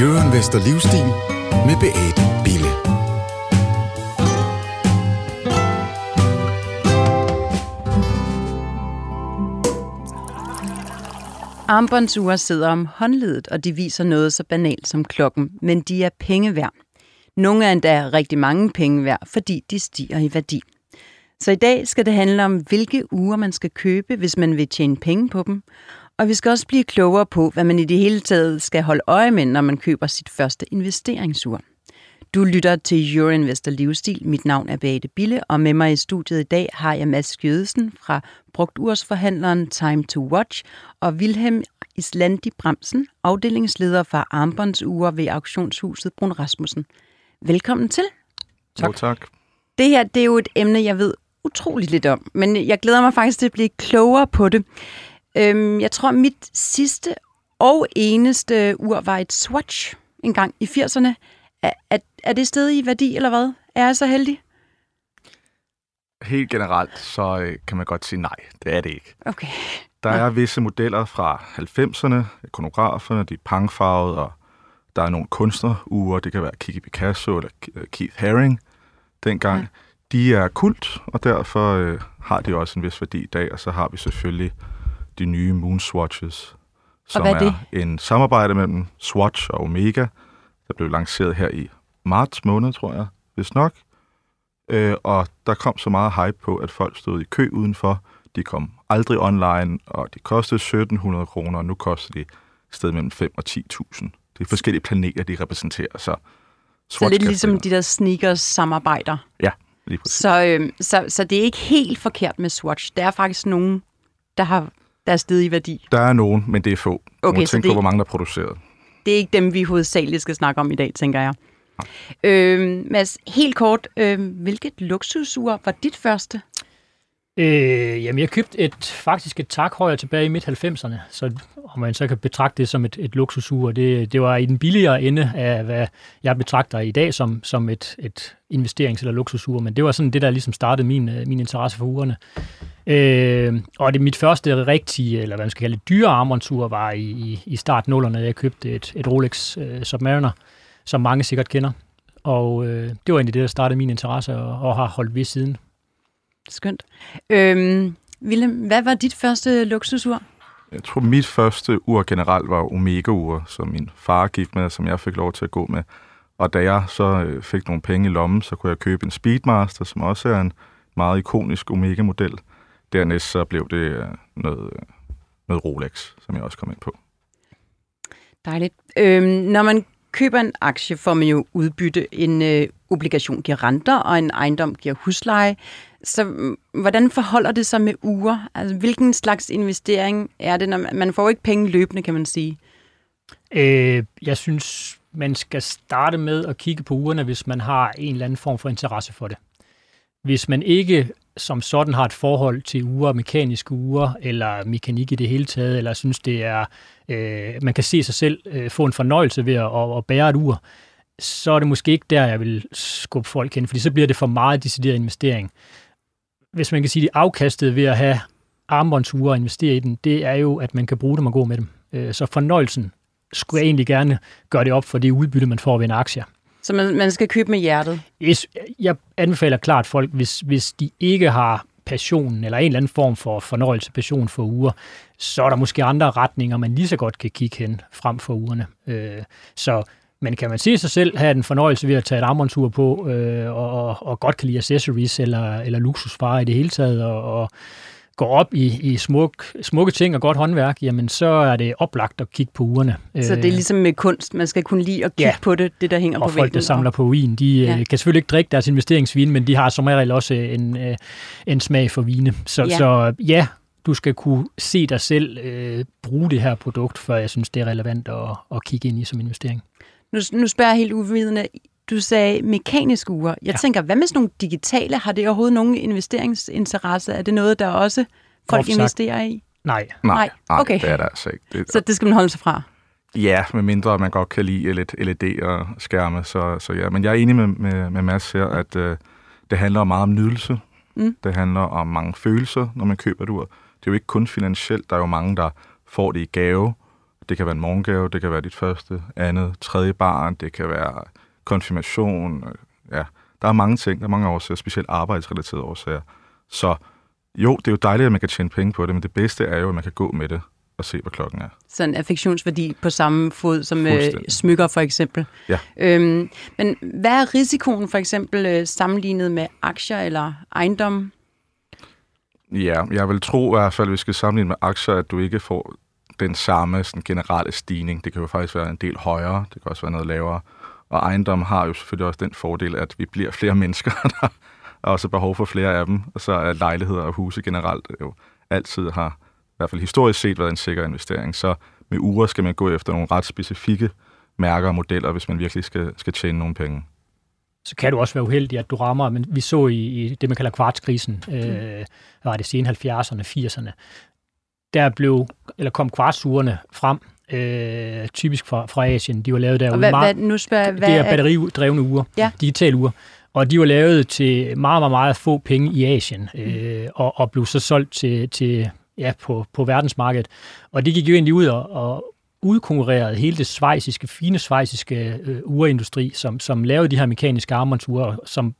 Jørgen Vester Livstil med Beate Bille. Armbåndsure sidder om håndledet, og de viser noget så banalt som klokken, men de er penge værd. Nogle er endda rigtig mange penge værd, fordi de stiger i værdi. Så i dag skal det handle om, hvilke uger man skal købe, hvis man vil tjene penge på dem. Og vi skal også blive klogere på, hvad man i det hele taget skal holde øje med, når man køber sit første investeringsur. Du lytter til Euroinvestor Livsstil. Mit navn er Beate Bille, og med mig i studiet i dag har jeg Mads Skjødesen fra brugtursforhandleren Time to Watch og Wilhelm Islandi Bremsen, afdelingsleder for armbåndsure ved auktionshuset Brun Rasmussen. Velkommen til. Tak. Jo, tak. Det her det er jo et emne, jeg ved utroligt lidt om, men jeg glæder mig faktisk til at blive klogere på det. Øhm, jeg tror, mit sidste og eneste ur var et Swatch en gang i 80'erne. Er, er, er det sted i værdi, eller hvad? Er jeg så heldig? Helt generelt, så øh, kan man godt sige nej. Det er det ikke. Okay. Der er visse modeller fra 90'erne, ikonograferne, de er pangfarvede, og der er nogle kunstnerure, det kan være Kiki Picasso eller Keith Haring dengang. Ja. De er kult, og derfor øh, har de også en vis værdi i dag, og så har vi selvfølgelig de nye Moonswatches, som er, er en samarbejde mellem Swatch og Omega, der blev lanceret her i marts måned, tror jeg, hvis nok. Øh, og der kom så meget hype på, at folk stod i kø udenfor. De kom aldrig online, og de kostede 1700 kroner, og nu koster de et sted mellem 5 og 10.000. Det er forskellige planeter, de repræsenterer. Så, så lidt ligesom de der sneakers samarbejder. Ja, lige præcis. Så, øh, så, så det er ikke helt forkert med Swatch. Der er faktisk nogen, der har der er stedet i værdi. Der er nogen, men det er få. Okay, du må tænke det, på, hvor mange der er produceret. Det er ikke dem, vi hovedsageligt skal snakke om i dag, tænker jeg. Øh, Mads, helt kort, øh, hvilket luksusur var dit første? Øh, jamen, jeg købte et, faktisk et takhøjer tilbage i midt-90'erne, så om man så kan betragte det som et, et luksusur. Det, det var i den billigere ende af, hvad jeg betragter i dag som, som et, et investerings- eller luksusur, men det var sådan det, der ligesom startede min, øh, min interesse for urene. Øh, og det mit første rigtige, eller hvad man skal kalde det, dyre armbåndsur var i, i, i start nullerne. Jeg købte et, et Rolex uh, Submariner, som mange sikkert kender. Og øh, det var egentlig det, der startede min interesse, og, og har holdt ved siden. Skønt. Øhm, Willem, hvad var dit første luksusur? Jeg tror, mit første ur generelt var Omega-ur, som min far gik med, som jeg fik lov til at gå med. Og da jeg så øh, fik nogle penge i lommen, så kunne jeg købe en Speedmaster, som også er en meget ikonisk Omega-model. Dernæst så blev det øh, noget, øh, noget Rolex, som jeg også kom ind på. Dejligt. Øhm, når man køber en aktie, får man jo udbytte. En øh, obligation giver renter, og en ejendom giver husleje. Så hvordan forholder det sig med uger? Altså, hvilken slags investering er det? Når man, man får jo ikke penge løbende, kan man sige. Øh, jeg synes, man skal starte med at kigge på ugerne, hvis man har en eller anden form for interesse for det. Hvis man ikke som sådan har et forhold til uger, mekaniske uger, eller mekanik i det hele taget, eller synes, det er, øh, man kan se sig selv øh, få en fornøjelse ved at, at, at bære et ur, så er det måske ikke der, jeg vil skubbe folk hen, fordi så bliver det for meget decideret investering. Hvis man kan sige, det afkastet ved at have armbåndsure og investere i den, det er jo, at man kan bruge dem og gå med dem. Øh, så fornøjelsen skulle jeg egentlig gerne gøre det op for det udbytte, man får ved en aktie. Så man, man skal købe med hjertet? Yes, jeg anbefaler klart folk, hvis, hvis de ikke har passionen, eller en eller anden form for fornøjelse, passion for uger, så er der måske andre retninger, man lige så godt kan kigge hen frem for ugerne. Øh, så men kan man se sig selv have en fornøjelse ved at tage et armbåndsur på, øh, og, og godt kan lide accessories eller, eller luksusvarer i det hele taget, og, og går op i, i smuk, smukke ting og godt håndværk, jamen så er det oplagt at kigge på ugerne. Så det er ligesom med kunst, man skal kunne lide at kigge ja. på det, det der hænger og på væggen. Og folk, der samler på vin, de ja. Øh, kan selvfølgelig ikke drikke deres investeringsvin, men de har som regel også en, øh, en smag for vine. Så ja. så ja, du skal kunne se dig selv øh, bruge det her produkt, for jeg synes, det er relevant at, at kigge ind i som investering. Nu, nu spørger jeg helt uvidende. Du sagde mekaniske uger. Jeg ja. tænker, hvad med sådan nogle digitale? Har det overhovedet nogen investeringsinteresse? Er det noget, der også folk Groft investerer i? Nej. Nej, nej okay. det er der altså ikke. Det, så det skal man holde sig fra? Ja, med mindre man godt kan lide LED og skærme. Så, så ja. Men jeg er enig med, med, med Mads her, at øh, det handler meget om nydelse. Mm. Det handler om mange følelser, når man køber et ur. Det er jo ikke kun finansielt. Der er jo mange, der får det i gave. Det kan være en morgengave, det kan være dit første, andet, tredje barn, det kan være konfirmation. øh, Ja, der er mange ting, der er mange årsager, specielt arbejdsrelaterede årsager. Så jo, det er jo dejligt, at man kan tjene penge på det, men det bedste er jo, at man kan gå med det og se, hvad klokken er. Så en affektionsværdi på samme fod som øh, smykker for eksempel. Ja. Øhm, men hvad er risikoen for eksempel øh, sammenlignet med aktier eller ejendom? Ja, jeg vil tro i hvert fald, hvis vi skal sammenligne med aktier, at du ikke får den samme sådan, generelle stigning. Det kan jo faktisk være en del højere, det kan også være noget lavere. Og ejendom har jo selvfølgelig også den fordel, at vi bliver flere mennesker, der er også behov for flere af dem. Og så er lejligheder og huse generelt jo altid har, i hvert fald historisk set, været en sikker investering. Så med uger skal man gå efter nogle ret specifikke mærker og modeller, hvis man virkelig skal, skal tjene nogle penge. så kan du også være uheldig, at du rammer, men vi så i, i det, man kalder kvartskrisen, øh, hvad var det sene 70'erne, 80'erne, der blev, eller kom kvartsugerne frem, øh, typisk fra, fra Asien. De var lavet Og derude. hvad, meget- hvad, nu spørger jeg, hvad det er batteridrevne uger, Ja. digitale uger. Og de var lavet til meget, meget, meget få penge i Asien, øh, og, og blev så solgt til, til ja, på, på verdensmarkedet. Og det gik jo egentlig ud og, og udkonkurrerede hele det svejsiske, fine svejsiske øh, urindustri, som, som lavede de her mekaniske armbåndsure, som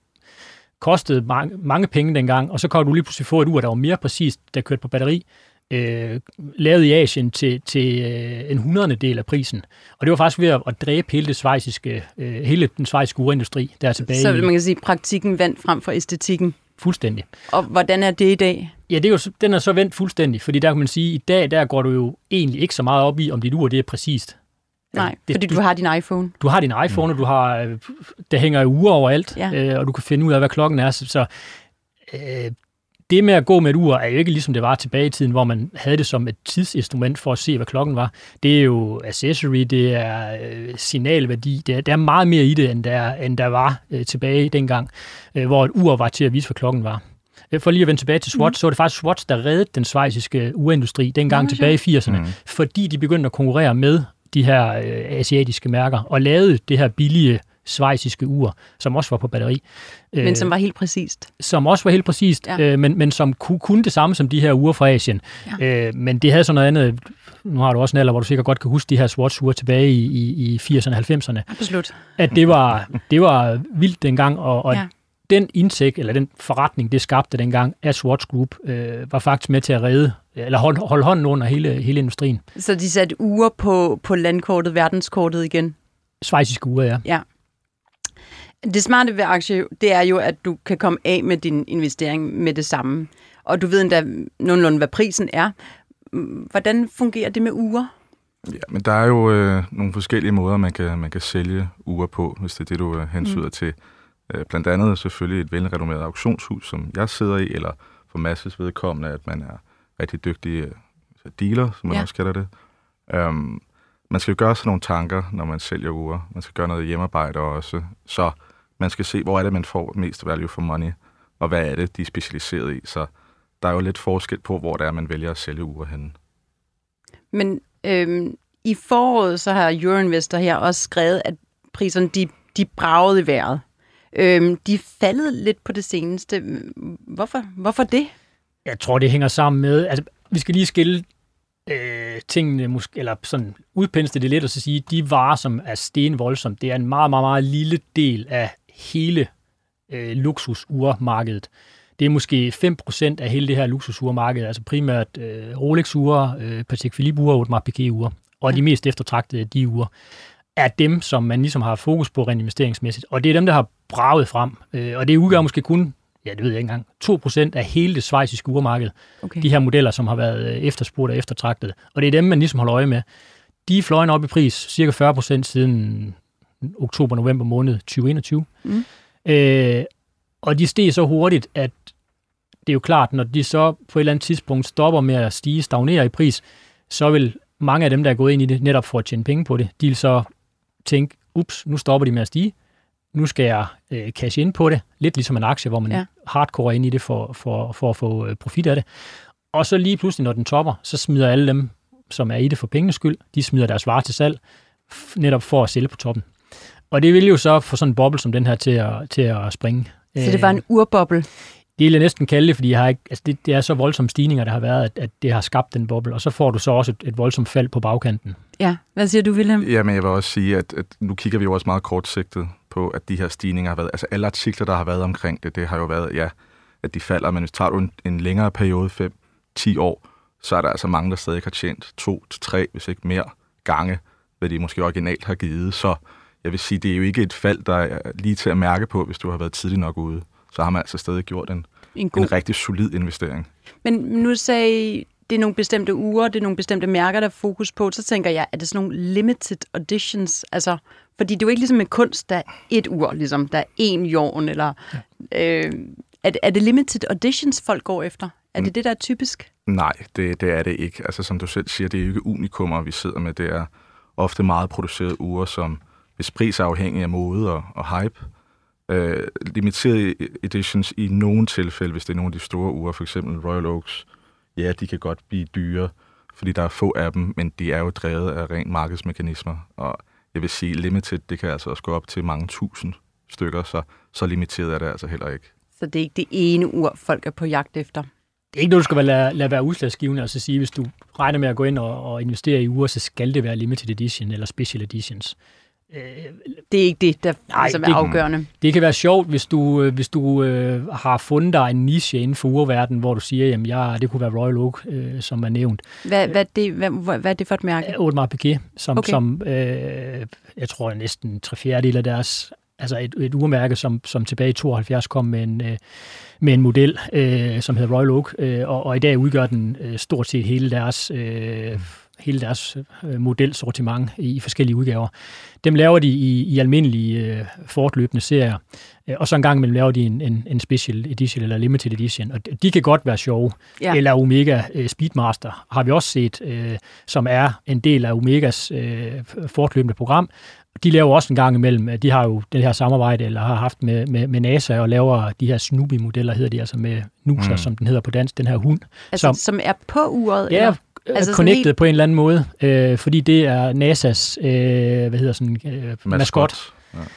kostede mange, mange penge dengang, og så kan du lige pludselig få et ur, der var mere præcist, der kørte på batteri, øh, lavet i Asien til, til øh, en hundredende del af prisen. Og det var faktisk ved at, at dræbe hele, det svejsiske, øh, hele den svejsiske urindustri, der er tilbage Så man kan sige, at praktikken vandt frem for æstetikken. fuldstændig. Og hvordan er det i dag? Ja, det er jo, den er så vendt fuldstændig, fordi der kan man sige, at i dag der går du jo egentlig ikke så meget op i, om dit ur det er præcist. Nej, det- fordi du- du har din iPhone. Du har din iPhone, og du har, øh, der hænger jo uger overalt, Ja. øh, og du kan finde ud af, hvad klokken er. Så, så øh, det med at gå med et ur er jo ikke ligesom det var tilbage i tiden, hvor man havde det som et tidsinstrument for at se, hvad klokken var. Det er jo accessory, det er øh, signalværdi, det er, der er meget mere i det, end der, end der var øh, tilbage dengang, øh, hvor et ur var til at vise, hvad klokken var. For lige at vende tilbage til Swatch, mm. så var det faktisk Swatch, der reddede den svejsiske urindustri dengang Nå, tilbage i 80'erne, Mm. fordi de begyndte at konkurrere med de her øh, asiatiske mærker, og lavede det her billige svejsiske ur, som også var på batteri. Men som var helt præcist. som også var helt præcist, Ja. øh, men, men som kunne, kunne det samme som de her ure fra Asien. Ja. Øh, men det havde sådan noget andet, nu har du også en alder, hvor du sikkert godt kan huske de her Swatch-ure tilbage i, i, i 80'erne og 90'erne, Absolut. at det var, det var vildt dengang, og, og Ja. den indtægt, eller den forretning, det skabte dengang af Swatch Group, øh, var faktisk med til at redde, eller holde, holde hånden under hele, hele industrien. Så de satte uger på, på landkortet, verdenskortet igen. Svejsiske ure, ja. Ja. Det smarte ved aktier, det er jo, at du kan komme af med din investering med det samme. Og du ved endda nogenlunde, hvad prisen er. Hvordan fungerer det med uger? Ja, men der er jo øh, nogle forskellige måder, man kan, man kan sælge uger på, hvis det er det, du øh, hensyder mm. til. Øh, blandt andet selvfølgelig et velrenommeret auktionshus, som jeg sidder i, eller for masses vedkommende, at man er rigtig dygtig øh, dealer, som man Ja. også kalder det. Um, man skal jo gøre sig nogle tanker, når man sælger uger. Man skal gøre noget hjemmearbejde også. Så man skal se, hvor er det, man får mest value for money, og hvad er det, de er specialiseret i. Så der er jo lidt forskel på, hvor det er, man vælger at sælge uger henne. Men øhm, i foråret, så har Euroinvestor her også skrevet, at priserne, de, de bragede i vejret. Øhm, de er faldet lidt på det seneste. Hvorfor, hvorfor det? Jeg tror, det hænger sammen med, altså vi skal lige skille øh, tingene, måske, eller sådan udpensle det lidt og så sige, de varer, som er stenvoldsomt, det er en meget, meget, meget lille del af hele øh, luksusurmarkedet. Det er måske 5% af hele det her luksusurmarked, altså primært øh, Rolex-ure, øh, Patek Philippe-ure og Audemars Piguet-ure, og de mest eftertragtede de ure, er dem, som man ligesom har fokus på rent investeringsmæssigt. Og det er dem, der har braget frem. Øh, og det udgør måske kun, ja det ved jeg ikke engang, 2% af hele det svejsiske urmarked Okay. de her modeller, som har været øh, efterspurgt og eftertragtet. Og det er dem, man ligesom holder øje med. De er fløjen op i pris cirka 40 procent siden oktober-november måned 2021. Mm. Øh, og de steg så hurtigt, at det er jo klart, når de så på et eller andet tidspunkt stopper med at stige, stagnere i pris, så vil mange af dem, der er gået ind i det, netop for at tjene penge på det, de vil så tænke, ups, nu stopper de med at stige, nu skal jeg øh, cash ind på det, lidt ligesom en aktie, hvor man Ja. hardcore ind i det for, for, for at få øh, profit af det. Og så lige pludselig, når den topper, så smider alle dem, som er i det for pengenes skyld, de smider deres varer til salg, netop for at sælge på toppen. Og det vil jo så få sådan en boble som den her til at, til at springe. Så det var en urboble. Det vil jeg næsten kalde det, fordi jeg har ikke, altså det, det er så voldsomme stigninger, der har været, at, at det har skabt den boble, og så får du så også et, et voldsomt fald på bagkanten. Ja, hvad siger du, Wilhelm? Jamen, jeg vil også sige, at, at nu kigger vi jo også meget kortsigtet på, at de her stigninger har været, altså alle artikler, der har været omkring det, det har jo været, ja, at de falder, men hvis tager du en, en længere periode, 5-10 år, så er der altså mange, der stadig har tjent to til tre, hvis ikke mere gange, hvad de måske originalt har givet. Så jeg vil sige, det er jo ikke et fald, der er lige til at mærke på, hvis du har været tidlig nok ude. Så har man altså stadig gjort en, En god en rigtig solid investering. Men nu sagde det er nogle bestemte uger, det er nogle bestemte mærker, der er fokus på. Så tænker jeg, er det sådan nogle limited editions? Altså, fordi det er jo ikke ligesom med kunst, der er et ur, ligesom. Der er en jorn, eller... Ja. Øh, er, det, er det limited editions, folk går efter? Er det det, der er typisk? Nej, det, det er det ikke. Altså som du selv siger, det er jo ikke unikummer, vi sidder med. Det er ofte meget producerede uger, som hvis pris er afhængig af mode og, og hype. Øh, limiterede editions i nogle tilfælde, hvis det er nogle af de store uger, for eksempel Royal Oaks, ja, de kan godt blive dyre, fordi der er få af dem, men de er jo drevet af rent markedsmekanismer. Og jeg vil sige, limited, det kan altså også gå op til mange tusind stykker, så, så limiteret er det altså heller ikke. Så det er ikke det ene ur, folk er på jagt efter. Det er ikke noget, du skal lade, lade være udslagsgivende, og så sige, hvis du regner med at gå ind og, og investere i uger, så skal det være limited edition eller special editions. Øh, Det er ikke det, der Nej, ligesom er det- afgørende. Det kan være sjovt, hvis du, øh, hvis du øh, har fundet dig en niche inden for urverdenen, hvor du siger, jamen jeg, det kunne være Royal Oak, øh, som er nævnt. Hvad, hvad, er det, hvad, hvad er det for et mærke? Audemars Piguet, som, okay. som øh, jeg tror næsten tre fjerdedel af deres, altså et, et urmærke, som, som tilbage i 72 kom med en, øh, med en model, øh, som hedder Royal Oak, øh, og, og i dag udgør den øh, stort set hele deres, øh, hele deres øh, modelsortiment i, i forskellige udgaver. Dem laver de i, i almindelige øh, fortløbende serier, øh, og så en gang imellem laver de en, en, en special edition eller limited edition, og de- kan godt være sjove. Ja. Eller Omega øh, Speedmaster har vi også set, øh, som er en del af Omegas øh, fortløbende program. De laver også en gang imellem, øh, de har jo det her samarbejde, eller har haft med, med, med NASA, og laver de her Snoopy-modeller, hedder de altså med Nusa, Mm. som den hedder på dansk, den her hund. Altså, som, som- som er på uret? Ja, eller? Altså Altså sådan connected helt- på en eller anden måde, øh, fordi det er NASA's, øh, hvad hedder sådan, øh, maskot.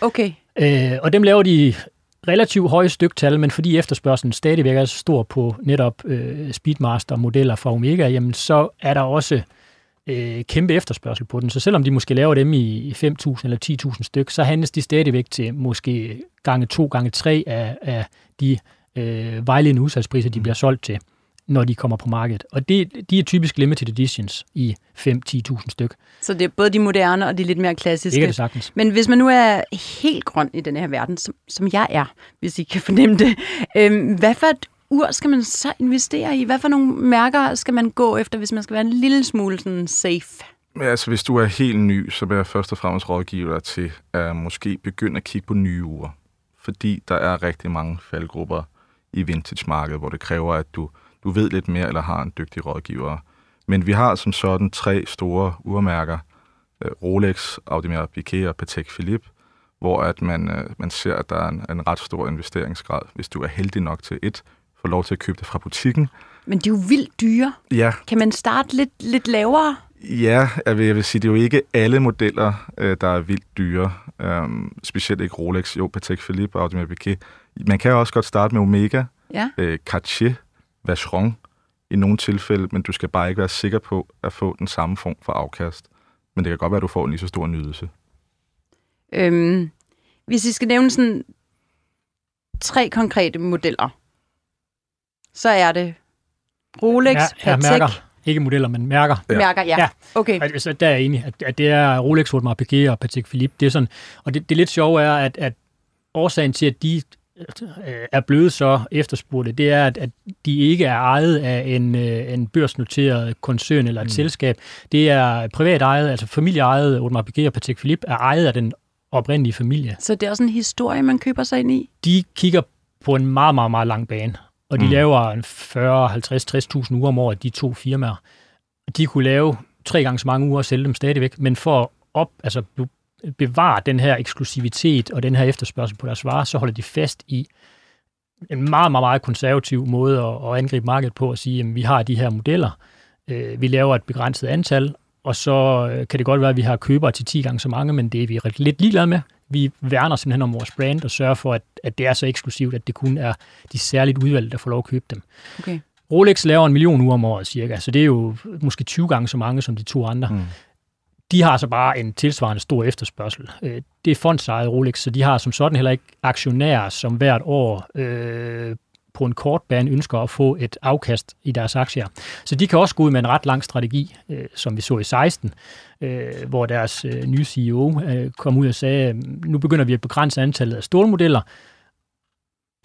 Okay. Øh, og dem laver de relativt høje styktal, men fordi efterspørgselen stadigvæk er så stor på netop øh, Speedmaster-modeller fra Omega, jamen så er der også øh, kæmpe efterspørgsel på den. Så selvom de måske laver dem i i 5.000 eller 10.000 styk, så handles de stadigvæk til måske gange to, gange tre af, af de øh, vejledende udsalgspriser, de bliver solgt til, når de kommer på markedet. Og det, de er typisk limited editions i 5-10.000 styk. Så det er både de moderne og de lidt mere klassiske. Det kan det sagtens. Men hvis man nu er helt grøn i den her verden, som, som jeg er, hvis I kan fornemme det, øhm, hvad for et ur skal man så investere i? Hvad for nogle mærker skal man gå efter, hvis man skal være en lille smule sådan safe? Men altså, hvis du er helt ny, så vil jeg først og fremmest rådgive dig til at måske begynde at kigge på nye uger. Fordi der er rigtig mange faldgrupper i vintage-markedet, hvor det kræver, at du, du ved lidt mere eller har en dygtig rådgiver. Men vi har som sådan tre store urmærker. øh, Rolex, Audemars Piguet og Patek Philippe, hvor at man, øh, man ser, at der er en, en ret stor investeringsgrad, hvis du er heldig nok til et, få lov til at købe det fra butikken. Men de er jo vildt dyre. Ja, Kan man starte lidt, lidt lavere? Ja, jeg vil, jeg vil sige, det er jo ikke alle modeller, øh, der er vildt dyre. Um, specielt ikke Rolex, jo, Patek Philippe og Audemars Piguet. Man kan også godt starte med Omega, Ja. øh, Cartier, Vacheron i nogle tilfælde, men du skal bare ikke være sikker på at få den samme form for afkast. Men det kan godt være, at du får en lige så stor nydelse. Øhm, hvis I skal nævne sådan tre konkrete modeller, så er det Rolex, Ja, ja, Patek, mærker. Ikke modeller, men mærker. Ja. mærker, ja. Ja. Okay. Altså, der er jeg enig, at, at det er Rolex, Audemars Piguet og Patek Philippe. Det er sådan, og det, det lidt sjove er, at, at årsagen til, at de er blevet så efterspurgte, det er, at, at de ikke er ejet af en, øh, en børsnoteret koncern eller et mm. selskab. Det er privat ejet, altså familieejet, Audemars Piguet og Patek Philippe er ejet af den oprindelige familie. Så det er også en historie, man køber sig ind i? De kigger på en meget, meget, meget lang bane, og de Mm. laver en 40, 50, 60.000 uger om året, de to firmaer. De kunne lave tre gange så mange uger og sælge dem stadigvæk, men for at op, altså, be- bevare den her eksklusivitet og den her efterspørgsel på deres varer, så holder de fast i en meget, meget, meget konservativ måde at, at angribe markedet på, at sige, at vi har de her modeller, øh, vi laver et begrænset antal, og så øh, kan det godt være, at vi har købere til 10 gange så mange, men det er vi rigtig lidt ligeglade med. vi værner simpelthen om vores brand og sørger for, at, at det er så eksklusivt, at det kun er de særligt udvalgte, der får lov at købe dem. Okay. Rolex laver en million uger om året cirka, så det er jo måske 20 gange så mange som de to andre. Mm. De har så bare en tilsvarende stor efterspørgsel. Øh, det er fondsejet Rolex, så de har som sådan heller ikke aktionærer, som hvert år øh, på en kort bane ønsker at få et afkast i deres aktier. Så de kan også gå ud med en ret lang strategi, øh, som vi så i 16, øh, hvor deres øh, nye CEO øh, kom ud og sagde, nu begynder vi at begrænse antallet af stålmodeller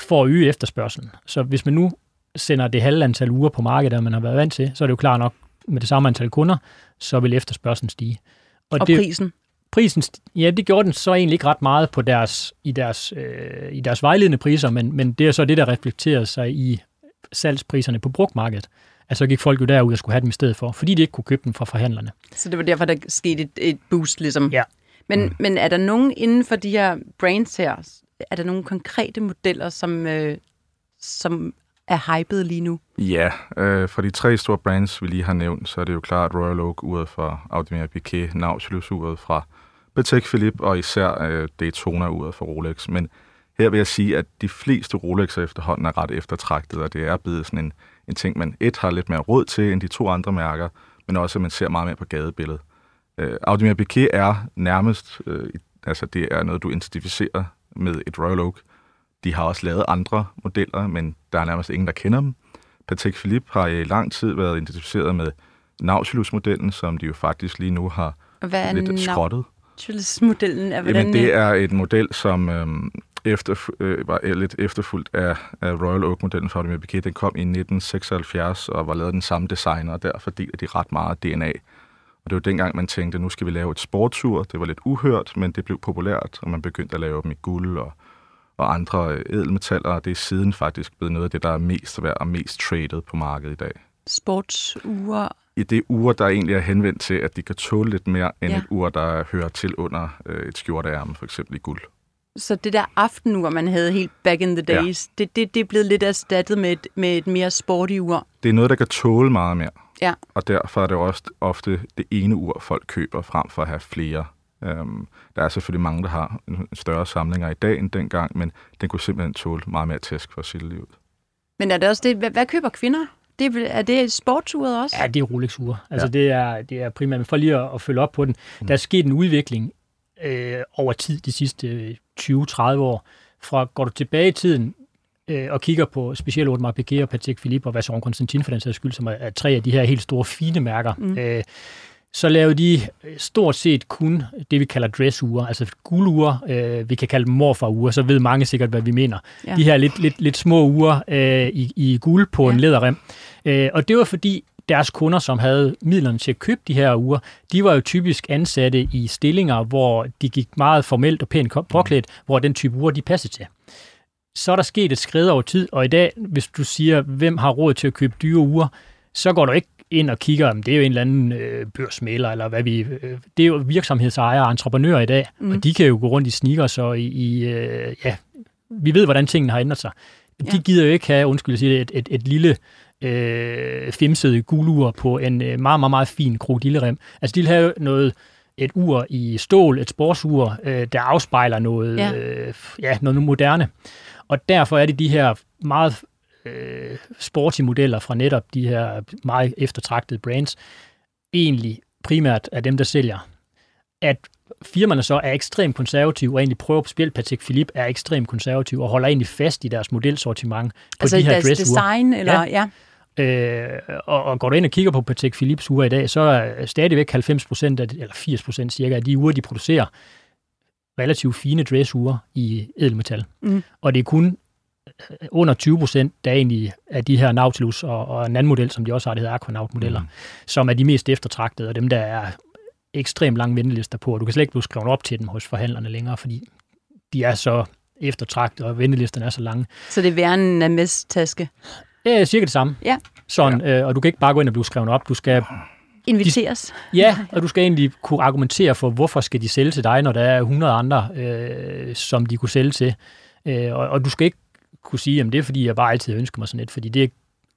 for at øge efterspørgselen. Så hvis man nu sender det halve antal uger på markedet, man har været vant til, så er det jo klart nok med det samme antal kunder, så vil efterspørgselen stige. Og, og det, prisen? Prisen, ja, det gjorde den så egentlig ikke ret meget på deres, i, deres, øh, i deres vejledende priser, men, men det er så det, der reflekterede sig i salgspriserne på brugtmarkedet. Altså så gik folk jo derud og skulle have dem i stedet for, fordi de ikke kunne købe dem fra forhandlerne. Så det var derfor, der skete et, et boost ligesom? Ja. Men, mm. men er der nogen inden for de her brands her, er der nogle konkrete modeller, som, øh, som er hypet lige nu? Ja, øh, for de tre store brands, vi lige har nævnt, så er det jo klart Royal Oak uret fra Audemars Piguet, Nautilus uret fra Patek Philippe og især øh, Daytona uret fra Rolex. Men her vil jeg sige, at de fleste Rolexer efterhånden er ret eftertragtet, og det er blevet sådan en, en ting, man et har lidt mere råd til end de to andre mærker, men også at man ser meget mere på gadebilledet. Øh, Audemars Piguet er nærmest, øh, altså det er noget, du identificerer med et Royal Oak. De har også lavet andre modeller, men der er nærmest ingen, der kender dem. Patek Philippe har i lang tid været identificeret med Nautilus-modellen, som de jo faktisk lige nu har Hvad er lidt skrottet. Nautilus-modellen er hvordan... Jamen, det er et model, som øhm, efter, øh, var lidt efterfulgt af, af Royal Oak-modellen fra Audemars Piguet. Den kom i 1976 og var lavet den samme designer, og derfor deler de ret meget DNA. Og det var dengang, man tænkte, nu skal vi lave et sportsur. Det var lidt uhørt, men det blev populært, og man begyndte at lave dem i guld og og andre edelmetaller, og det er siden faktisk blevet noget af det, der er mest værd og mest traded på markedet i dag. Sportsure? I det ure, der egentlig er henvendt til, at de kan tåle lidt mere end ja. et ur, der hører til under øh, et skjorteærme, for eksempel i guld. Så det der aftenur, man havde helt back in the days, ja. det, det, det er blevet lidt erstattet med et, med et mere sporty ur? Det er noget, der kan tåle meget mere. Ja. Og derfor er det også ofte det ene ur, folk køber, frem for at have flere Øhm, der er selvfølgelig mange, der har en større samlinger i dag end dengang, men den kunne simpelthen tåle meget mere tæsk for sit liv. Men er det også det, hvad, hvad køber kvinder? Det, er det sportsuret også? Ja, det er Rolex-ure. Altså, ja. det, er, det er primært, men for lige at, at følge op på den, mm. der er sket en udvikling øh, over tid de sidste 20-30 år. Fra går du tilbage i tiden øh, og kigger på specielt Audemars Piguet og Patek Philippe og Vacheron Constantin for den sags skyld, som er, er tre af de her helt store fine mærker, mm. øh, så lavede de øh, stort set kun det, vi kalder dressure, altså guldure, øh, vi kan kalde dem morfarure, så ved mange sikkert, hvad vi mener. Ja. De her lidt, lidt, lidt små uger øh, i, i guld på ja. en læderrem. Øh, og det var fordi, deres kunder, som havde midlerne til at købe de her uger, de var jo typisk ansatte i stillinger, hvor de gik meget formelt og pænt påklædt, hvor den type uger, de passede til. Så er der sket et skridt over tid, og i dag, hvis du siger, hvem har råd til at købe dyre uger, så går du ikke ind og kigger, om det er jo en eller anden øh, børsmæler, eller hvad vi... Øh, det er jo virksomhedsejere og entreprenører i dag, mm. og de kan jo gå rundt i sneakers og i... i øh, ja, vi ved, hvordan tingene har ændret sig. De ja. gider jo ikke have, undskyld at sige et, et, et lille øh, femset gulur på en øh, meget, meget, meget fin krokodillerem. Altså, de vil have noget et ur i stål, et sportsur, øh, der afspejler noget, ja. Øh, ja, noget moderne. Og derfor er det de her meget øh, sporty modeller fra netop de her meget eftertragtede brands, egentlig primært er dem, der sælger. At firmaerne så er ekstremt konservative, og egentlig prøver, specielt Patek Philippe er ekstremt konservativ, og holder egentlig fast i deres modelsortiment på altså de her deres design, eller ja. ja. Øh, og, og går du ind og kigger på Patek Philippes uger i dag, så er stadigvæk 90 procent, eller 80 procent cirka, af de uger, de producerer, relativt fine dressure i edelmetal. Mm. Og det er kun under 20 procent, der er egentlig af de her Nautilus og, og en anden model, som de også har, det hedder Aquanaut-modeller, mm. som er de mest eftertragtede, og dem, der er ekstremt lange ventelister på, og du kan slet ikke blive skrevet op til dem hos forhandlerne længere, fordi de er så eftertragtet, og ventelisterne er så lange. Så det er værende en taske Ja, cirka det samme. Ja. Sådan, ja. Øh, og du kan ikke bare gå ind og blive skrevet op, du skal inviteres. De, ja, og du skal egentlig kunne argumentere for, hvorfor skal de sælge til dig, når der er 100 andre, øh, som de kunne sælge til. Øh, og, og du skal ikke kunne sige, at det er fordi, jeg bare altid ønsker mig sådan et, fordi det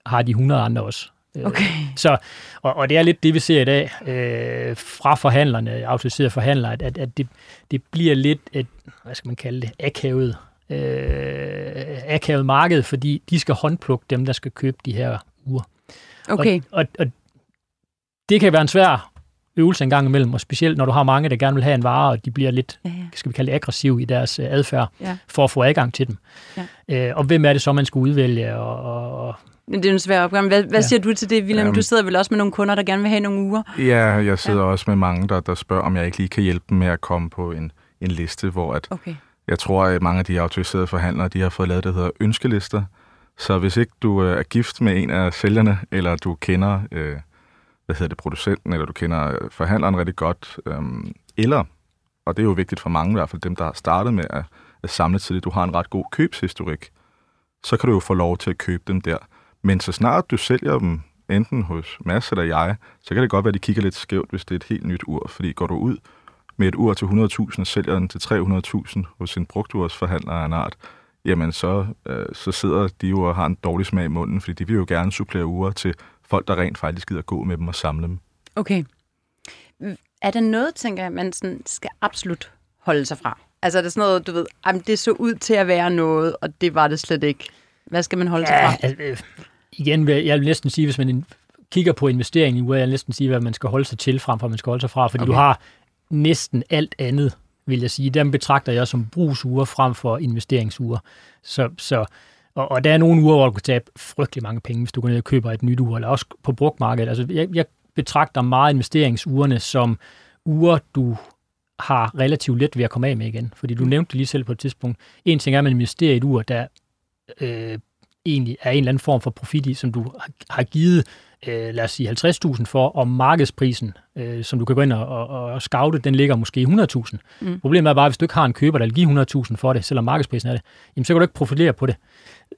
har de 100 andre også. Øh, Okay. Så, og, og det er lidt det, vi ser i dag øh, fra forhandlerne, autoriserede forhandlere, at, at, at det, det bliver lidt et, hvad skal man kalde det, akavet, øh, akavet marked, fordi de skal håndplukke dem, der skal købe de her uger. Okay. Og, og, og det kan være en svær øvelse en gang imellem, og specielt når du har mange, der gerne vil have en vare, og de bliver lidt, Ja, ja. skal vi kalde det, aggressive i deres øh, adfærd, Ja. for at få adgang til dem. Ja. Øh, og hvem er det så, man skal udvælge? Og, og, og Men det er en svær opgave. Hvad, hvad Ja. siger du til det, William? Jamen- Du sidder vel også med nogle kunder, der gerne vil have nogle uger? Ja, jeg sidder ja. også med mange, der, der spørger, om jeg ikke lige kan hjælpe dem med at komme på en, en liste, hvor at Okay. jeg tror, at mange af de autoriserede forhandlere, de har fået lavet det, der hedder ønskelister. Så hvis ikke du øh, er gift med en af sælgerne, eller du kender, øh, hvad hedder det, producenten, eller du kender øh, forhandleren rigtig godt, øhm, eller, og det er jo vigtigt for mange, i hvert fald dem, der har startet med at, at samle til det, du har en ret god købshistorik, så kan du jo få lov til at købe dem der. Men så snart du sælger dem, enten hos Mads eller jeg, så kan det godt være, at de kigger lidt skævt, hvis det er et helt nyt ur. Fordi går du ud med et ur til 100.000 og sælger den til 300.000 hos en brugtursforhandler af en art, jamen så, øh, så sidder de jo og har en dårlig smag i munden, fordi de vil jo gerne supplere uger til folk, der rent faktisk gider gå med dem og samle dem. Okay. Er der noget, tænker jeg, man sådan skal absolut holde sig fra? Altså er det sådan noget, du ved, jamen, det så ud til at være noget, og det var det slet ikke. Hvad skal man holde sig ja, fra? altså, igen, vil jeg, jeg vil næsten sige, hvis man kigger på investering i uger, jeg vil næsten sige, hvad man skal holde sig til frem for, hvad man skal holde sig fra, fordi okay. du har næsten alt andet, vil jeg sige. Dem betragter jeg som brugsuger frem for investeringsuger. Så, så, og, og der er nogle uger, hvor du kan tabe frygtelig mange penge, hvis du går ned og køber et nyt ur, eller også på brugtmarkedet. Altså, jeg, jeg betragter meget investeringsugerne som uger, du har relativt let ved at komme af med igen. Fordi du nævnte det lige selv på et tidspunkt. En ting er, at man investerer i et ur, der øh, egentlig er en eller anden form for profit i, som du har- har givet, øh, lad os sige 50.000 for, og markedsprisen, øh, som du kan gå ind og, og, og scoute, den ligger måske i 100.000. Mm. Problemet er bare, at hvis du ikke har en køber, der vil give 100.000 for det, selvom markedsprisen er det, jamen så kan du ikke profilere på det.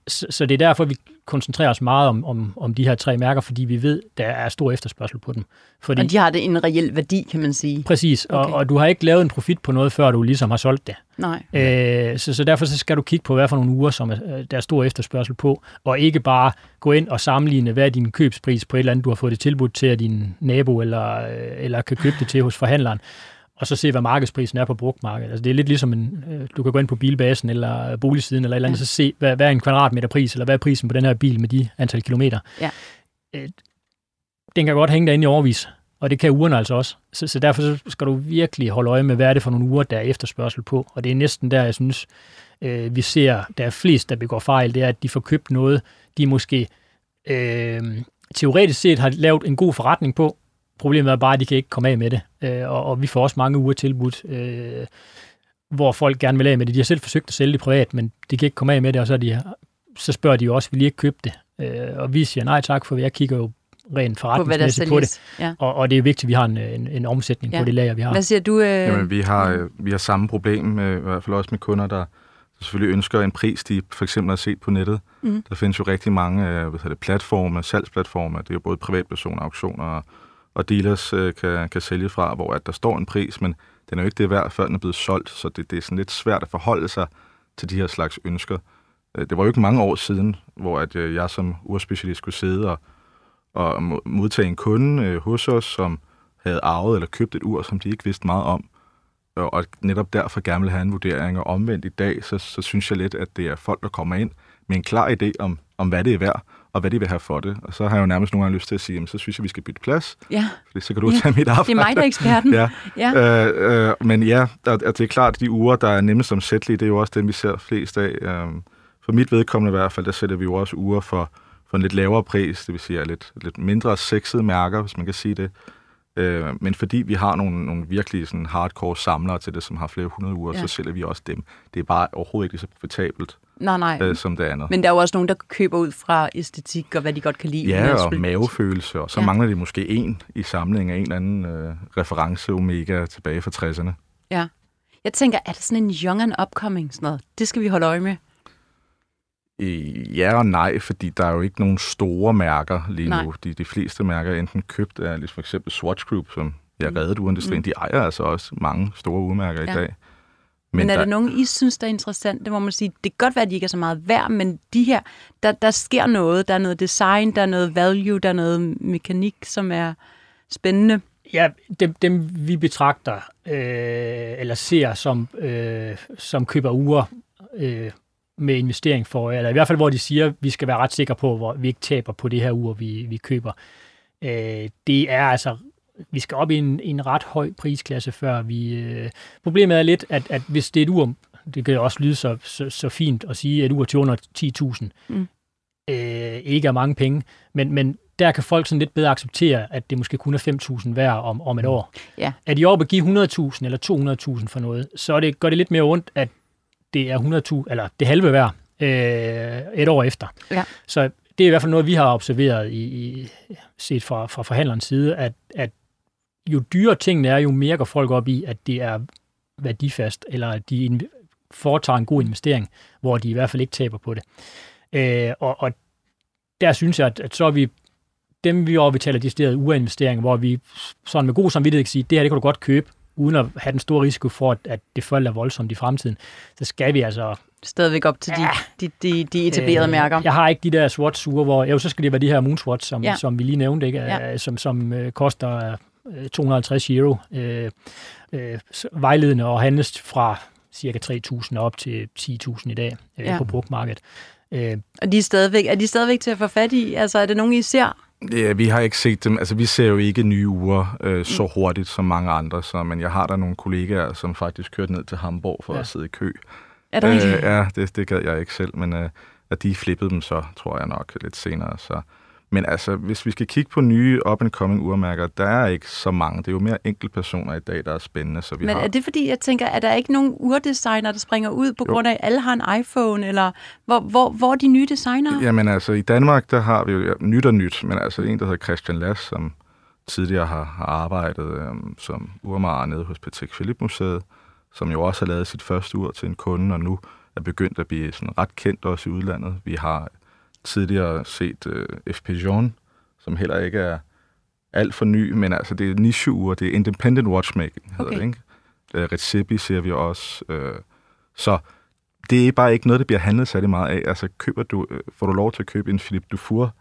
Så, så det er derfor, vi koncentrerer os meget om, om, om de her tre mærker, fordi vi ved, der er stor efterspørgsel på dem. Fordi, Og de har det en reel værdi, kan man sige. Præcis, okay. Og, og du har ikke lavet en profit på noget, før du ligesom har solgt det. Nej. Øh, så, så derfor så skal du kigge på, hvad for nogle uger, som er, øh, der er stor efterspørgsel på, og ikke bare gå ind og sammenligne, hvad er din købspris på et eller andet, du har fået det tilbudt til af din nabo, eller, øh, eller kan købe det til hos forhandleren, og så se, hvad markedsprisen er på brugtmarkedet. Altså, det er lidt ligesom, en, øh, du kan gå ind på bilbasen eller boligsiden, eller et eller andet, Ja. så se, hvad, hvad er en kvadratmeter pris, eller hvad er prisen på den her bil med de antal kilometer. Ja. Øh, den kan godt hænge derinde i overvis, og det kan ugerne altså også. Så, så derfor så skal du virkelig holde øje med, hvad er det for nogle uger, der er efterspørgsel på. Og det er næsten der, jeg synes, øh, vi ser, der er flest, der begår fejl, det er, at de får købt noget, de måske øh, teoretisk set har lavet en god forretning på. Problemet er bare, at de kan ikke komme af med det. Øh, og, og vi får også mange uger tilbudt, øh, hvor folk gerne vil af med det. De har selv forsøgt at sælge det privat, men de kan ikke komme af med det, og så, de, så spørger de jo også, vil I ikke købe det? Øh, og vi siger nej tak, for jeg kigger jo rent På forretningsmæssigt på, det. sælges. Ja. Og, og det er vigtigt, at vi har en, en, en omsætning ja. På det lager, vi har. Hvad siger du? Øh... Jamen, vi har, øh, vi har samme problem, øh, i hvert fald også med kunder, der selvfølgelig ønsker en pris, de for eksempel har set på nettet. Mhm. Der findes jo rigtig mange øh, hvad det, platforme, salgsplatforme, det er jo både privatpersoner, auktioner og, og dealers øh, kan, kan sælge fra, hvor at der står en pris, men den er jo ikke det værd, før den er blevet solgt, så det, det er sådan lidt svært at forholde sig til de her slags ønsker. Øh, det var jo ikke mange år siden, hvor at øh, jeg som urspecialist skulle sidde og, og modtage en kunde øh, hos os, som havde arvet eller købt et ur, som de ikke vidste meget om, og og netop derfor gerne vil have en vurdering. Og omvendt i dag, så, så synes jeg lidt, at det er folk, der kommer ind med en klar idé om, om hvad det er værd, og hvad de vil have for det. Og så har jeg jo nærmest nogle gange lyst til at sige, jamen, så synes jeg, vi skal bytte plads, Ja, for så kan du Ja, tage mit arbejde. det er mig, der er eksperten. Ja, ja. Øh, øh, men ja, og, og det er klart, de uger, der er nemmest omsættelige, det er jo også dem, vi ser flest af. Øh, for mit vedkommende i hvert fald, der sætter vi jo også uger for, for en lidt lavere pris, det vil sige lidt, lidt mindre sexede mærker, hvis man kan sige det. Øh, men fordi vi har nogle, nogle virkelig sådan hardcore samlere til det, som har flere hundrede uger, Ja. så sælger vi også dem. Det er bare overhovedet ikke så profitabelt Nej, nej. øh, som det andet. Men der er jo også nogen, der køber ud fra æstetik og hvad de godt kan lide. Ja, og mavefølelse, og så Ja. mangler de måske en i samlingen af en eller anden øh, reference Omega tilbage fra 60'erne. Ja. Jeg tænker, er det sådan en young and upcoming sådan noget? Det skal vi holde øje med. Ja og nej, fordi der er jo ikke nogen store mærker lige Nej. nu. De, de fleste mærker er enten købt af ligesom for eksempel Swatch Group, som jeg Mm. reddede urindustrien. Mm. De ejer altså også mange store urmærker Ja. i dag. Men, men er der, der nogen, I synes, der er interessant? Det må man sige, det kan godt være, at de ikke er så meget værd, men de her, der, der sker noget. Der er noget design, der er noget value, der er noget mekanik, som er spændende. Ja, dem, dem vi betragter øh, eller ser som, øh, som køber uger øh, med investering for, eller i hvert fald hvor de siger, at vi skal være ret sikre på, hvor vi ikke taber på det her ur, vi, vi køber. Øh, det er altså, vi skal op i en, en ret høj prisklasse, før vi... Øh, problemet er lidt, at, at hvis det er et ur, det kan også lyde så, så, så fint at sige, at et ur til under 10.000 mm. øh, ikke er mange penge, men, men der kan folk sådan lidt bedre acceptere, at det måske kun er 5.000 værd om, om et år. Ja. Er de oppe at give 100.000 eller 200.000 for noget, så det, gør det lidt mere ondt, at det er 100.000, eller det halve værd øh, et år efter. Ja. Så det er i hvert fald noget, vi har observeret i, i set fra, fra forhandlerens side, at, at jo dyrere tingene er, jo mere går folk op i, at det er værdifast, eller at de foretager en god investering, hvor de i hvert fald ikke taber på det. Øh, og, og der synes jeg, at, at så er vi dem, vi overbetaler de steder uinvesteringer, hvor vi sådan med god samvittighed kan sige, det her, det kan du godt købe, uden at have den store risiko for, at, at det falder voldsomt i fremtiden, så skal vi altså... Stadigvæk op til de, de, de, de etablerede øh, mærker. Jeg har ikke de der Swatch-uger, hvor... Jo, så skal det være de her Moonswatch, som, ja. som vi lige nævnte, ikke? Ja. som, som øh, koster 250 euro. Øh, øh, vejledende og handles fra cirka 3.000 op til 10.000 i dag øh, ja. på brugmarkedet. Øh, og de er, stadigvæk, er de stadigvæk til at få fat i? Altså, er det nogen, I ser? Ja, vi har ikke set dem. Altså, vi ser jo ikke nye uger øh, så mm. hurtigt som mange andre, så, men jeg har der nogle kollegaer, som faktisk kørte ned til Hamburg for ja. at sidde i kø. Er det øh, Ja, det, det gad jeg ikke selv, men øh, at de flippede dem så, tror jeg nok, lidt senere. Så men altså, hvis vi skal kigge på nye up-and-coming urmærker, der er ikke så mange. Det er jo mere enkeltpersoner i dag, der er spændende. Så vi Men har... er det fordi, jeg tænker, at der ikke nogen urdesigner, der springer ud på jo. grund af, at alle har en iPhone, eller hvor, hvor, hvor er de nye designer? Jamen altså, i Danmark, der har vi jo ja, nyt og nyt, men altså en, der hedder Christian Lass, som tidligere har, har arbejdet øhm, som urmager nede hos Patek Philippe Museet, som jo også har lavet sit første ur til en kunde, og nu er begyndt at blive sådan ret kendt også i udlandet. Vi har tidligere set uh, F. Pigeon, som heller ikke er alt for ny, men altså det er niche det er independent watchmaking, hedder okay. det, ikke? Uh, Recipe ser vi også. Uh, så det er bare ikke noget, der bliver handlet særlig meget af. Altså køber du, uh, får du lov til at købe en Philippe Dufour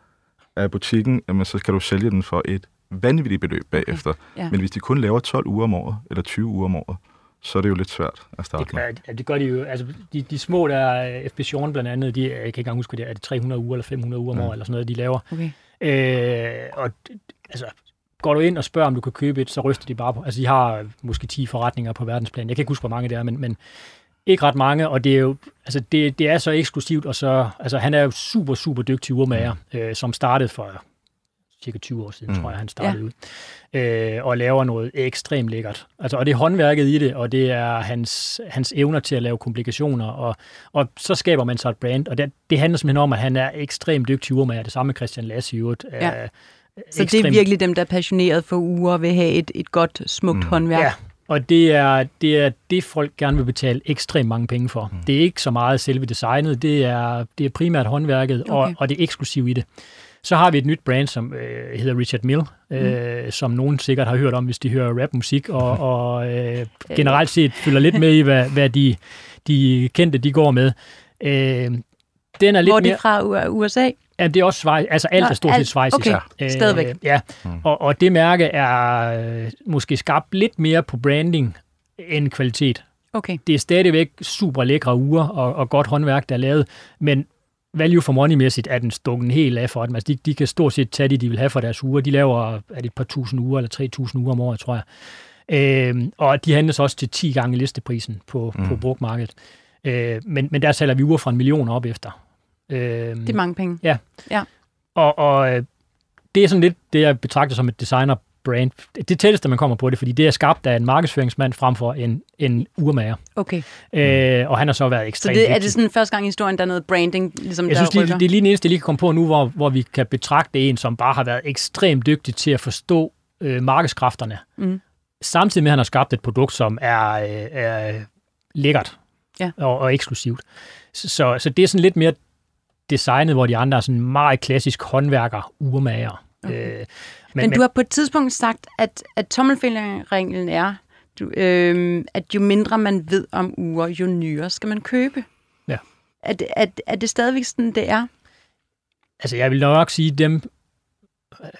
af butikken, jamen, så skal du sælge den for et vanvittigt beløb bagefter. Okay. Ja. Men hvis de kun laver 12 uger om året, eller 20 uger om året, så er det jo lidt svært at starte det, med. Ja, det gør de jo. Altså, de, de små, der er FP blandt andet, de, jeg kan ikke engang huske, det er, er det 300 uger eller 500 uger om året, eller sådan noget, de laver. Okay. Øh, og altså, går du ind og spørger, om du kan købe et, så ryster de bare på. Altså, de har måske 10 forretninger på verdensplan. Jeg kan ikke huske, hvor mange det er, men, men ikke ret mange, og det er jo, altså det, det er så eksklusivt, og så, altså han er jo super, super dygtig urmager, øh, som startede for cirka 20 år siden, mm. tror jeg, han startede ja. ud, øh, og laver noget ekstremt lækkert. Altså, og det er håndværket i det, og det er hans, hans evner til at lave komplikationer, og, og så skaber man sig et brand, og det, det handler simpelthen om, at han er ekstremt dygtig urmager. Det samme med Christian Lasse i øvrigt. Ja. Er, så ekstremt... det er virkelig dem, der er passioneret for uger, vil have et, et godt, smukt mm. håndværk. Ja, og det er, det er det, folk gerne vil betale ekstremt mange penge for. Mm. Det er ikke så meget selve designet, det er, det er primært håndværket, okay. og, og det er eksklusivt i det. Så har vi et nyt brand, som øh, hedder Richard Mill, øh, mm. som nogen sikkert har hørt om, hvis de hører rapmusik, og, og øh, generelt set følger lidt med i, hvad, hvad de, de kendte de går med. Øh, den er lidt Hvor er det fra USA? Ja, det er også Schweiz, altså alt Nå, er stort set Schweiz. Okay, øh, stadigvæk. Ja, mm. og, og det mærke er øh, måske skabt lidt mere på branding end kvalitet. Okay. Det er stadigvæk super lækre uger og, og godt håndværk, der er lavet, men value for money-mæssigt er den stukken helt af for dem. Altså, de, de kan stort set tage det, de vil have for deres uger. De laver er det et par tusind uger, eller tre tusind uger om året, tror jeg. Øh, og de handles også til 10 gange listeprisen på, mm. på brugmarkedet. Øh, men, men der sælger vi uger fra en million op efter. Øh, det er mange penge. Ja. ja. Og, og øh, det er sådan lidt det, jeg betragter som et designer brand. Det tætteste, man kommer på det, fordi det er skabt af en markedsføringsmand frem for en, en urmager. Okay. Øh, og han har så været ekstremt Så det, er det sådan første gang i historien, der er noget branding, ligesom Jeg der synes, det, det er lige den eneste, jeg lige kan komme på nu, hvor, hvor vi kan betragte en, som bare har været ekstremt dygtig til at forstå øh, markedskræfterne. Mm. Samtidig med, at han har skabt et produkt, som er, øh, er lækkert ja. og, og eksklusivt. Så, så, så det er sådan lidt mere designet, hvor de andre er sådan meget klassisk håndværker, urmager. Okay. Øh, men, men, du har på et tidspunkt sagt, at, at tommelfingerreglen er, du, øh, at jo mindre man ved om uger, jo nyere skal man købe. Ja. Er det, er, er det stadigvæk sådan, det er? Altså, jeg vil nok sige, dem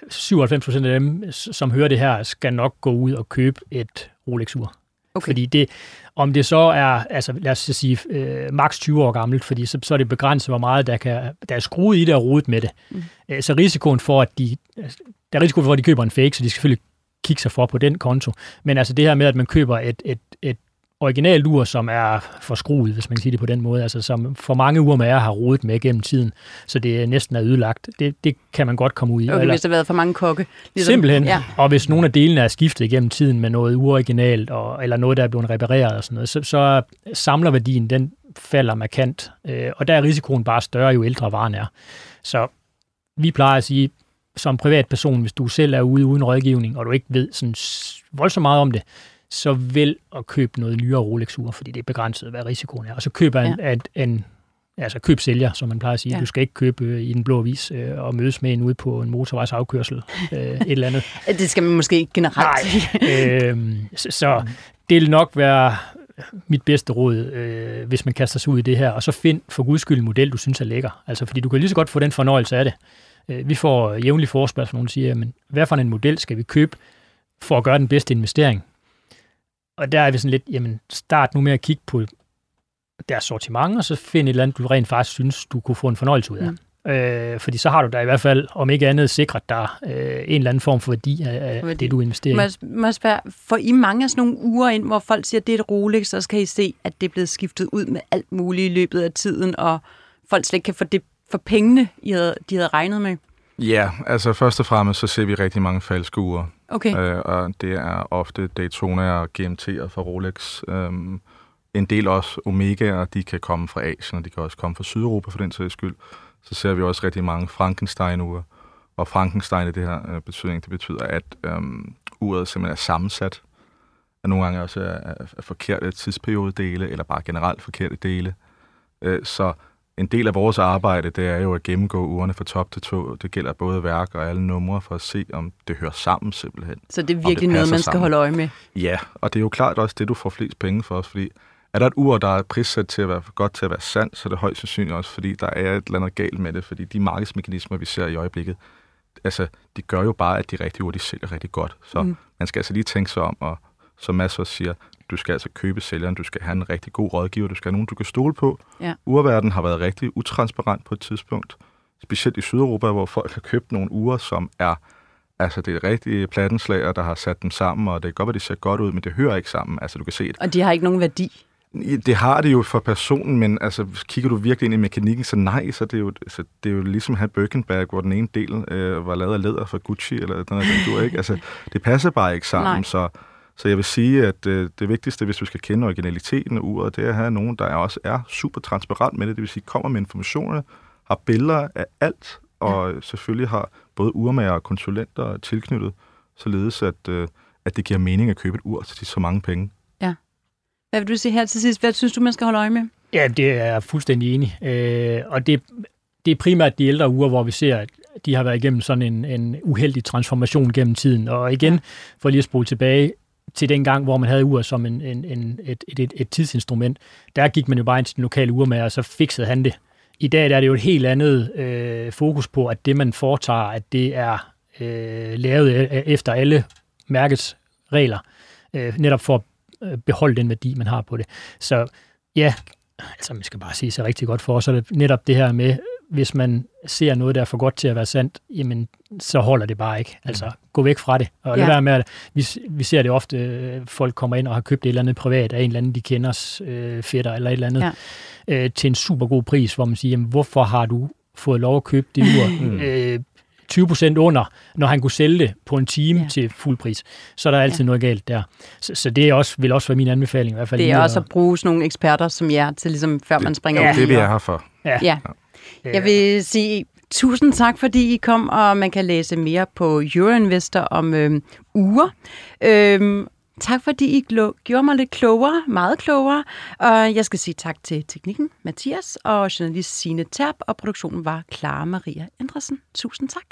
97 procent af dem, som hører det her, skal nok gå ud og købe et Rolex-ur. Okay. Fordi det, om det så er, altså lad os sige, øh, maks 20 år gammelt, fordi så, så er det begrænset, hvor meget der, kan, der er skruet i det og rodet med det. Mm. Øh, så risikoen for, at de, altså, der er risiko for, at de køber en fake, så de skal selvfølgelig kigge sig for på den konto. Men altså det her med, at man køber et, et, et originalt ur, som er forskruet, hvis man kan sige det på den måde, altså som for mange uger med er har rodet med gennem tiden, så det næsten er ødelagt. Det, det kan man godt komme ud i. Okay, Eller- hvis der har været for mange kokke. Simpelthen. Ja. Og hvis nogle af delene er skiftet igennem tiden med noget uoriginalt, og, eller noget, der er blevet repareret og sådan noget, så, så samlerværdien, den falder markant. Øh, og der er risikoen bare større, jo ældre varen er. Så vi plejer at sige, som privatperson, hvis du selv er ude uden rådgivning, og du ikke ved sådan voldsomt meget om det, så vælg at købe noget nyere Rolex-ur, fordi det er begrænset, hvad risikoen er. Og så køb en, ja. en, en altså køb sælger, som man plejer at sige. Ja. Du skal ikke købe øh, i den blå vis øh, og mødes med en ude på en motorvejsafkørsel, øh, et eller andet. Det skal man måske ikke generelt sige. øhm, så, så det vil nok være mit bedste råd, øh, hvis man kaster sig ud i det her. Og så find for guds skyld en model, du synes er lækker. Altså, fordi du kan lige så godt få den fornøjelse af det. Øh, vi får jævnlig forspørgsel, nogen siger, men hvad for en model skal vi købe for at gøre den bedste investering? Og der er vi sådan lidt, jamen start nu med at kigge på deres sortiment, og så find et eller andet, du rent faktisk synes, du kunne få en fornøjelse ud af. Mm. Øh, fordi så har du da i hvert fald, om ikke andet, sikret dig øh, en eller anden form for værdi af, Værdi. det, du investerer i. Må jeg, må jeg spørge, får I mange af sådan nogle uger ind, hvor folk siger, at det er et Rolex, så skal I se, at det er blevet skiftet ud med alt muligt i løbet af tiden, og folk slet ikke kan få det for pengene, I havde, de havde regnet med? Ja, altså først og fremmest så ser vi rigtig mange falske ure. Okay. Øh, og det er ofte Daytona og GMT'er fra Rolex. Øhm, en del også Omegaer, de kan komme fra Asien, og de kan også komme fra Sydeuropa for den sags skyld. Så ser vi også rigtig mange Frankenstein-ure. Og Frankenstein i det her øh, betydning, det betyder, at øhm, uret simpelthen er sammensat. og nogle gange også er, er, er forkerte tidsperiodedele, eller bare generelt forkerte dele. Øh, så en del af vores arbejde, det er jo at gennemgå urene fra top til to. Det gælder både værk og alle numre for at se, om det hører sammen simpelthen. Så det er det virkelig noget, passer man skal sammen. holde øje med. Ja, og det er jo klart også det, du får flest penge for os, fordi er der et ur, der er prissat til at være godt til at være sandt, så er det højst sandsynligt også, fordi der er et eller andet galt med det, fordi de markedsmekanismer, vi ser i øjeblikket, altså, de gør jo bare, at de rigtige ur, de sælger rigtig godt. Så mm. man skal altså lige tænke sig om, og som Mads også siger, du skal altså købe sælgeren, du skal have en rigtig god rådgiver, du skal have nogen, du kan stole på. Ja. Urverden har været rigtig utransparent på et tidspunkt, specielt i Sydeuropa, hvor folk har købt nogle uger, som er Altså, det er rigtige plattenslager, der har sat dem sammen, og det kan godt være, de ser godt ud, men det hører ikke sammen. Altså, du kan se, at Og de har ikke nogen værdi. det har det jo for personen, men altså, kigger du virkelig ind i mekanikken, så nej, så det er jo, altså, det er jo ligesom at have Birkenbag, hvor den ene del øh, var lavet af læder fra Gucci, eller noget den du ikke. Altså, det passer bare ikke sammen, Nej. så, så jeg vil sige, at øh, det vigtigste, hvis du skal kende originaliteten af uret, det er at have nogen, der også er super transparent med det, det vil sige, kommer med informationer, har billeder af alt, og ja. selvfølgelig har både urmager og konsulenter tilknyttet, således at, øh, at det giver mening at købe et ur til så mange penge. Hvad vil du sige her til sidst? Hvad synes du, man skal holde øje med? Ja, det er jeg fuldstændig enig. Øh, og det, det er primært de ældre uger, hvor vi ser, at de har været igennem sådan en, en uheldig transformation gennem tiden. Og igen, for lige at spole tilbage til den gang, hvor man havde ur som en, en, en, et, et, et, et tidsinstrument, der gik man jo bare ind til den lokale urmager, og så fikset han det. I dag der er det jo et helt andet øh, fokus på, at det, man foretager, at det er øh, lavet e, e, efter alle mærkets regler, øh, netop for at øh, beholde den værdi, man har på det. Så ja, altså man skal bare sige sig rigtig godt for os, så er det netop det her med, hvis man ser noget, der er for godt til at være sandt, jamen, så holder det bare ikke. Altså, gå væk fra det. Og Ja. ja. være med, at vi, vi ser det ofte, øh, folk kommer ind og har købt et eller andet privat af en eller anden, de kender, øh, fætter eller et eller andet, Ja. øh, til en super god pris, hvor man siger, jamen, hvorfor har du fået lov at købe det ur øh, 20 procent under, når han kunne sælge det på en time Ja. til fuld pris. Så er der altid ja. noget galt der. Så, så det er også, vil også være min anbefaling i hvert fald. Det er at- også at bruge sådan nogle eksperter som jer, til ligesom, før man springer Ja. ud. Det er vi og- er her for. Ja. Ja. Jeg vil sige tusind tak, fordi I kom, og man kan læse mere på Euroinvestor om øhm, uger. Øhm, tak, fordi I glo- gjorde mig lidt klogere, meget klogere. Og jeg skal sige tak til teknikken, Mathias, og journalist Sine Terp, og produktionen var Clara Maria Andresen. Tusind tak.